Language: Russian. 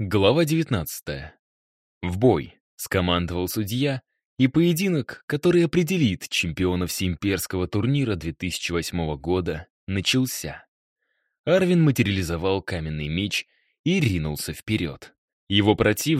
Глава 19. В бой скомандовал судья, и поединок, который определит чемпиона всеимперского турнира 2008 года, начался. Арвин материализовал каменный меч и ринулся вперед. Его противник